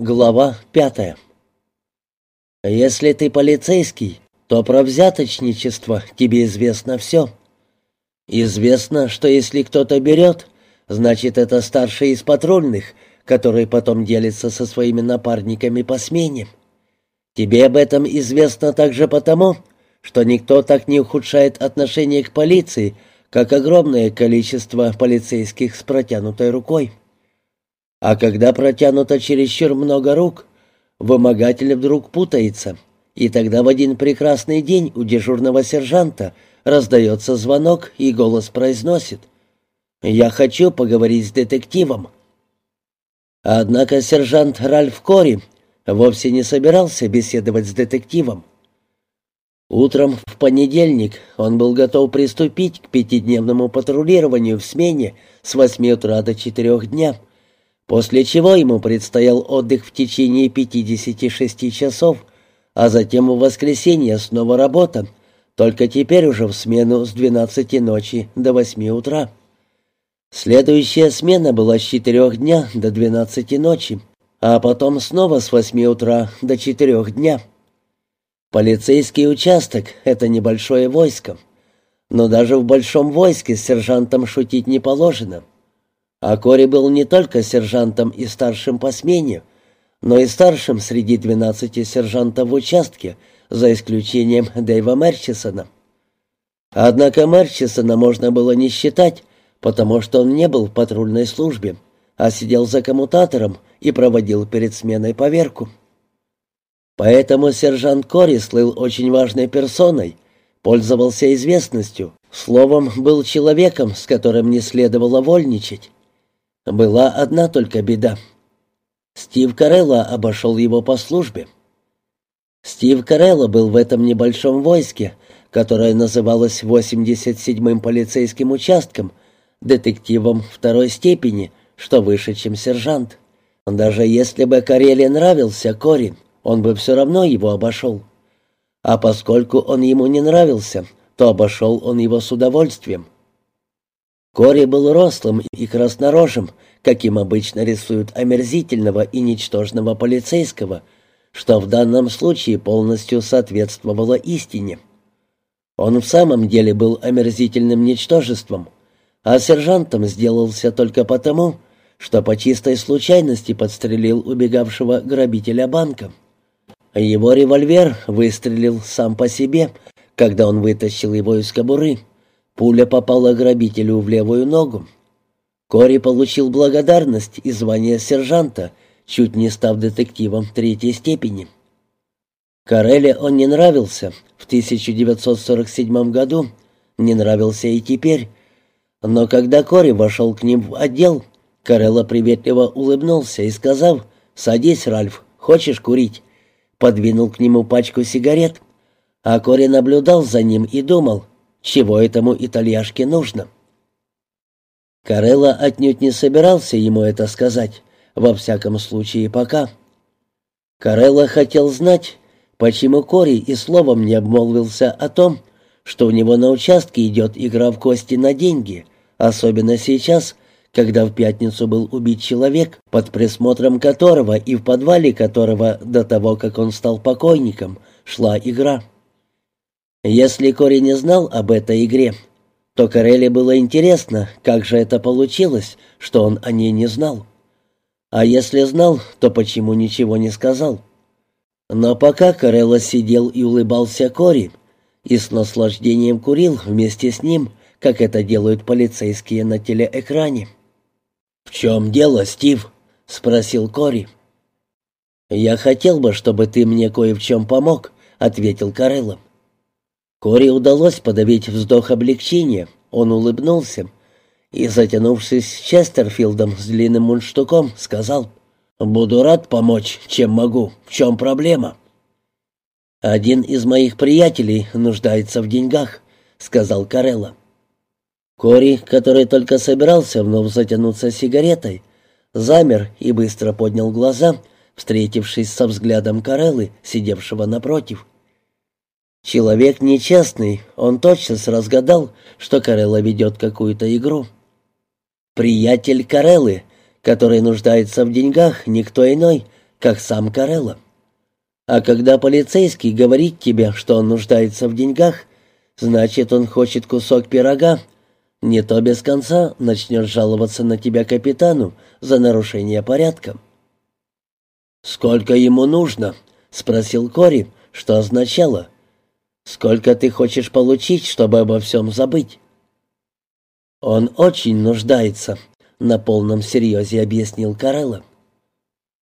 Глава пятая. Если ты полицейский, то про взяточничество тебе известно все. Известно, что если кто-то берет, значит, это старший из патрульных, который потом делится со своими напарниками по смене. Тебе об этом известно также потому, что никто так не ухудшает отношение к полиции, как огромное количество полицейских с протянутой рукой. А когда протянуто чересчур много рук, вымогатель вдруг путается, и тогда в один прекрасный день у дежурного сержанта раздается звонок, и голос произносит «Я хочу поговорить с детективом». Однако сержант Ральф Кори вовсе не собирался беседовать с детективом. Утром в понедельник он был готов приступить к пятидневному патрулированию в смене с 8 утра до 4 дня — после чего ему предстоял отдых в течение 56 часов, а затем в воскресенье снова работа, только теперь уже в смену с 12 ночи до 8 утра. Следующая смена была с 4 дня до 12 ночи, а потом снова с 8 утра до 4 дня. Полицейский участок — это небольшое войско, но даже в большом войске с сержантом шутить не положено. А Кори был не только сержантом и старшим по смене, но и старшим среди двенадцати сержантов в участке, за исключением Дэйва Мерчисона. Однако Мерчисона можно было не считать, потому что он не был в патрульной службе, а сидел за коммутатором и проводил перед сменой поверку. Поэтому сержант Кори слыл очень важной персоной, пользовался известностью, словом, был человеком, с которым не следовало вольничать. Была одна только беда. Стив Карелла обошел его по службе. Стив Карелла был в этом небольшом войске, которое называлось 87-м полицейским участком, детективом второй степени, что выше, чем сержант. Даже если бы Карелле нравился Кори, он бы все равно его обошел. А поскольку он ему не нравился, то обошел он его с удовольствием. Кори был рослым и краснорожим, каким обычно рисуют омерзительного и ничтожного полицейского, что в данном случае полностью соответствовало истине. Он в самом деле был омерзительным ничтожеством, а сержантом сделался только потому, что по чистой случайности подстрелил убегавшего грабителя банка. Его револьвер выстрелил сам по себе, когда он вытащил его из кобуры — Пуля попала грабителю в левую ногу. Кори получил благодарность и звание сержанта, чуть не став детективом третьей степени. Карелле он не нравился в 1947 году, не нравился и теперь. Но когда Кори вошел к ним в отдел, Карелла приветливо улыбнулся и, сказав «Садись, Ральф, хочешь курить?» подвинул к нему пачку сигарет, а Кори наблюдал за ним и думал, чего этому итальяшке нужно? Карелла отнюдь не собирался ему это сказать, во всяком случае пока. Карелла хотел знать, почему Кори и словом не обмолвился о том, что у него на участке идет игра в кости на деньги, особенно сейчас, когда в пятницу был убит человек, под присмотром которого и в подвале которого до того, как он стал покойником, шла игра. Если Кори не знал об этой игре, то Карелли было интересно, как же это получилось, что он о ней не знал. А если знал, то почему ничего не сказал? Но пока Карелла сидел и улыбался Кори, и с наслаждением курил вместе с ним, как это делают полицейские на телеэкране. «В чем дело, Стив?» — спросил Кори. «Я хотел бы, чтобы ты мне кое в чем помог», — ответил Карелла. Кори удалось подавить вздох облегчения. Он улыбнулся и, затянувшись с Честерфилдом с длинным мундштуком, сказал, «Буду рад помочь, чем могу. В чем проблема?» «Один из моих приятелей нуждается в деньгах», — сказал Карелла. Кори, который только собирался вновь затянуться сигаретой, замер и быстро поднял глаза, встретившись со взглядом Кареллы, сидевшего напротив. Человек нечестный, он тотчас разгадал, что Карелла ведет какую-то игру. Приятель Кареллы, который нуждается в деньгах, никто иной, как сам Карелла. А когда полицейский говорит тебе, что он нуждается в деньгах, значит, он хочет кусок пирога. Не то без конца начнет жаловаться на тебя капитану за нарушение порядка. «Сколько ему нужно?» — спросил Кори, что означало «Сколько ты хочешь получить, чтобы обо всем забыть?» «Он очень нуждается», — на полном серьезе объяснил Карелла.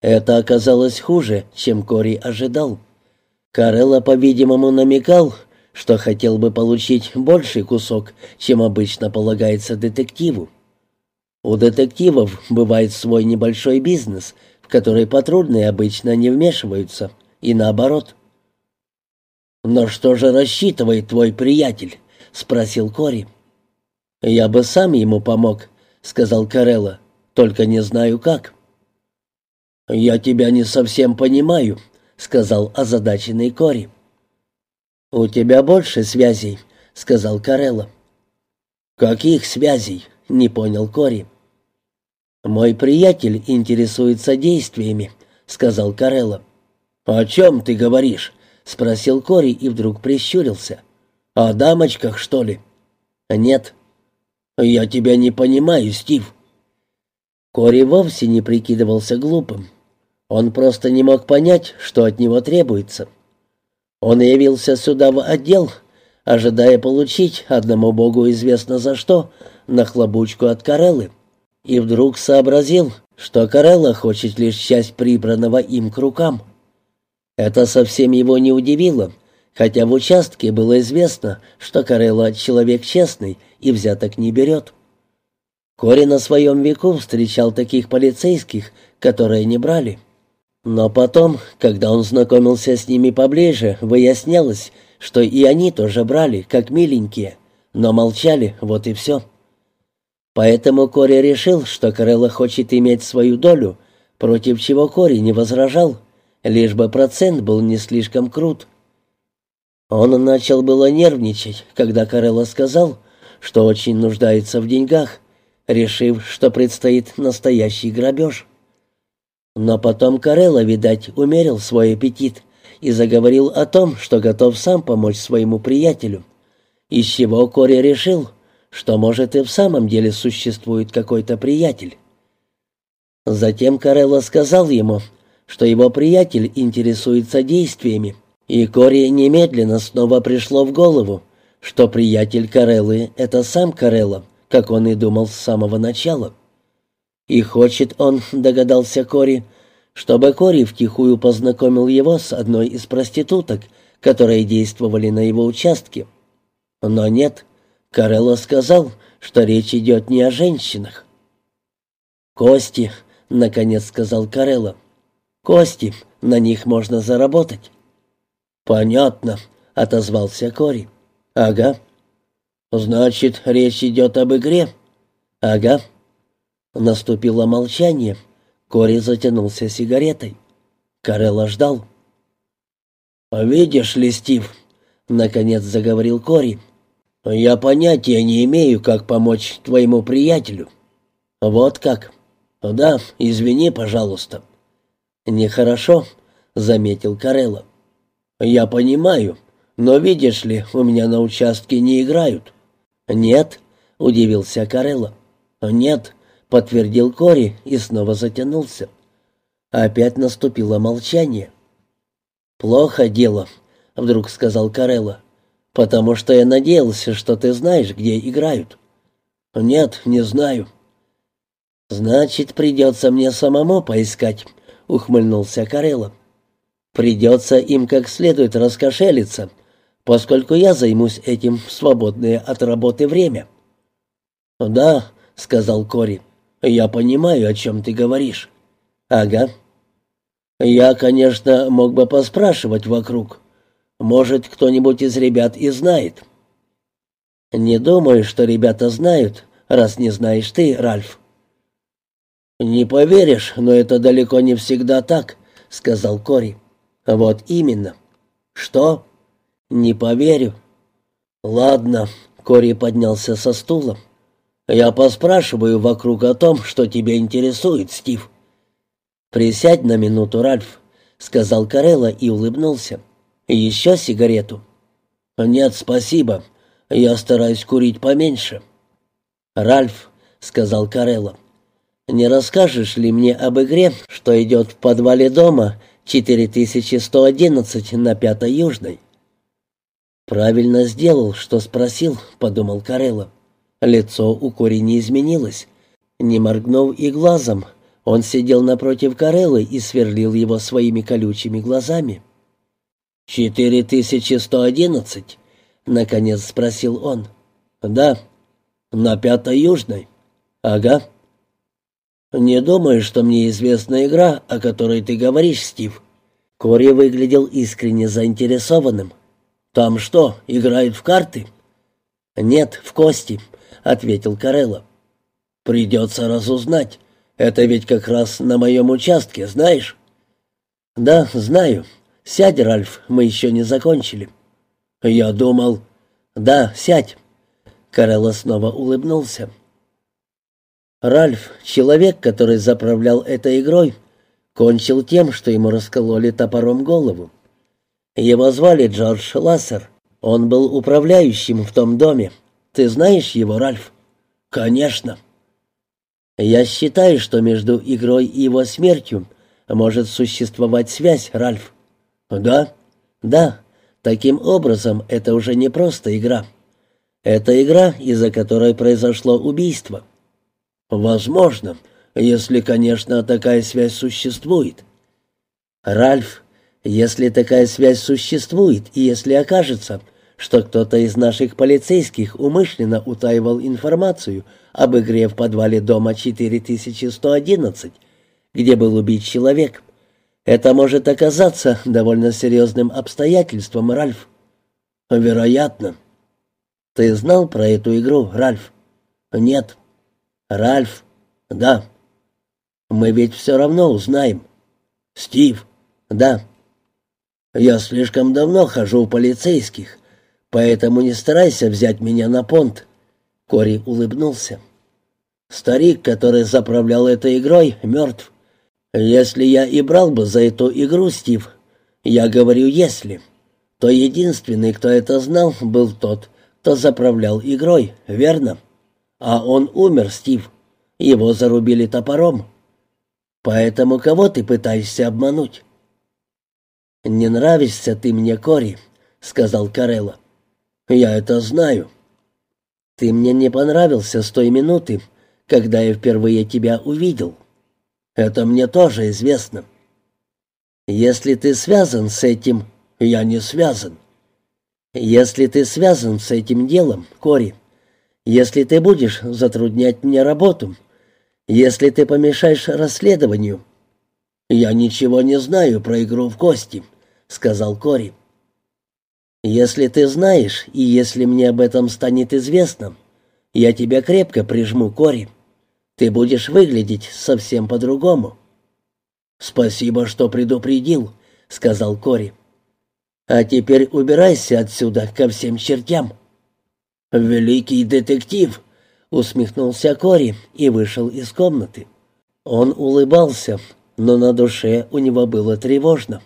Это оказалось хуже, чем Кори ожидал. Карелла, по-видимому, намекал, что хотел бы получить больший кусок, чем обычно полагается детективу. У детективов бывает свой небольшой бизнес, в который патрульные обычно не вмешиваются, и наоборот. «Но что же рассчитывает твой приятель?» — спросил Кори. «Я бы сам ему помог», — сказал Карелла, — «только не знаю как». «Я тебя не совсем понимаю», — сказал озадаченный Кори. «У тебя больше связей», — сказал Карелла. «Каких связей?» — не понял Кори. «Мой приятель интересуется действиями», — сказал Карелла. «О чем ты говоришь?» — спросил Кори и вдруг прищурился. «О дамочках, что ли?» «Нет». «Я тебя не понимаю, Стив». Кори вовсе не прикидывался глупым. Он просто не мог понять, что от него требуется. Он явился сюда в отдел, ожидая получить, одному богу известно за что, нахлобучку от Кареллы, и вдруг сообразил, что Карелла хочет лишь часть прибранного им к рукам. Это совсем его не удивило, хотя в участке было известно, что Карелла человек честный и взяток не берет. Кори на своем веку встречал таких полицейских, которые не брали. Но потом, когда он знакомился с ними поближе, выяснялось, что и они тоже брали, как миленькие, но молчали, вот и все. Поэтому Кори решил, что Карелла хочет иметь свою долю, против чего Кори не возражал, лишь бы процент был не слишком крут. Он начал было нервничать, когда Карелла сказал, что очень нуждается в деньгах, решив, что предстоит настоящий грабеж. Но потом Карелла, видать, умерил свой аппетит и заговорил о том, что готов сам помочь своему приятелю, из чего Кори решил, что, может, и в самом деле существует какой-то приятель. Затем Карелла сказал ему, что его приятель интересуется действиями, и Кори немедленно снова пришло в голову, что приятель Кареллы — это сам Карелла, как он и думал с самого начала. И хочет он, догадался Кори, чтобы Кори втихую познакомил его с одной из проституток, которые действовали на его участке. Но нет, Карелло сказал, что речь идет не о женщинах. «Кости», — наконец сказал Карелло. «Кости, на них можно заработать». «Понятно», — отозвался Кори. «Ага». «Значит, речь идет об игре?» «Ага». Наступило молчание. Кори затянулся сигаретой. Карелла ждал. «Видишь ли, Стив», — наконец заговорил Кори, — «я понятия не имею, как помочь твоему приятелю». «Вот как?» «Да, извини, пожалуйста». «Нехорошо», — заметил Карелла. «Я понимаю, но видишь ли, у меня на участке не играют». «Нет», — удивился Карелла. «Нет», — подтвердил Кори и снова затянулся. Опять наступило молчание. «Плохо дело», — вдруг сказал Карелла, — «потому что я надеялся, что ты знаешь, где играют». «Нет, не знаю». «Значит, придется мне самому поискать», — ухмыльнулся Карелла. «Придется им как следует раскошелиться, поскольку я займусь этим в свободное от работы время». «Да», — сказал Кори, «Я понимаю, о чем ты говоришь». «Ага». «Я, конечно, мог бы поспрашивать вокруг. Может, кто-нибудь из ребят и знает». «Не думаю, что ребята знают, раз не знаешь ты, Ральф». «Не поверишь, но это далеко не всегда так», — сказал Кори. «Вот именно». «Что?» «Не поверю». «Ладно», — Кори поднялся со стула. «Я поспрашиваю вокруг о том, что тебя интересует, Стив». «Присядь на минуту, Ральф», — сказал Карелла и улыбнулся. «Еще сигарету?» «Нет, спасибо. Я стараюсь курить поменьше». «Ральф», — сказал Карелла, — «не расскажешь ли мне об игре, что идет в подвале дома 4111 на Пятой Южной?» «Правильно сделал, что спросил», — подумал Карелла. Лицо у Кори не изменилось. Не моргнув и глазом, он сидел напротив Кареллы и сверлил его своими колючими глазами. «Четыре тысячи сто одиннадцать?» — наконец спросил он. «Да. На Пятой Южной?» «Ага». «Не думаю, что мне известна игра, о которой ты говоришь, Стив». Кори выглядел искренне заинтересованным. «Там что, играют в карты?» «Нет, в кости», — ответил Карелло. «Придется разузнать. Это ведь как раз на моем участке, знаешь?» «Да, знаю. Сядь, Ральф, мы еще не закончили». «Я думал...» «Да, сядь». Карелло снова улыбнулся. Ральф, человек, который заправлял этой игрой, кончил тем, что ему раскололи топором голову. Его звали Джордж Лассер. Он был управляющим в том доме. Ты знаешь его, Ральф? Конечно. Я считаю, что между игрой и его смертью может существовать связь, Ральф. Да? Да. Таким образом, это уже не просто игра. Это игра, из-за которой произошло убийство. Возможно, если, конечно, такая связь существует. Ральф, если такая связь существует, и если окажется, что кто-то из наших полицейских умышленно утаивал информацию об игре в подвале дома 4111, где был убит человек, это может оказаться довольно серьезным обстоятельством, Ральф. Вероятно. Ты знал про эту игру, Ральф? Нет. Ральф? Да. Мы ведь все равно узнаем. Стив? Да. Я слишком давно хожу у полицейских, поэтому не старайся взять меня на понт. Кори улыбнулся. Старик, который заправлял этой игрой, мертв. Если я и брал бы за эту игру, Стив, я говорю «если», то единственный, кто это знал, был тот, кто заправлял игрой, верно? А он умер, Стив. Его зарубили топором. Поэтому кого ты пытаешься обмануть? «Не нравишься ты мне, Кори», — сказал Карелла. «Я это знаю». «Ты мне не понравился с той минуты, когда я впервые тебя увидел. Это мне тоже известно. Если ты связан с этим, я не связан. Если ты связан с этим делом, Кори, если ты будешь затруднять мне работу, если ты помешаешь расследованию, я ничего не знаю про игру в кости, сказал Кори. Если ты знаешь, и если мне об этом станет известно, я тебя крепко прижму, Кори. Ты будешь выглядеть совсем по-другому. Спасибо, что предупредил, сказал Кори. А теперь убирайся отсюда ко всем чертям. Великий детектив, усмехнулся Кори и вышел из комнаты. Он улыбался, но на душе у него было тревожно.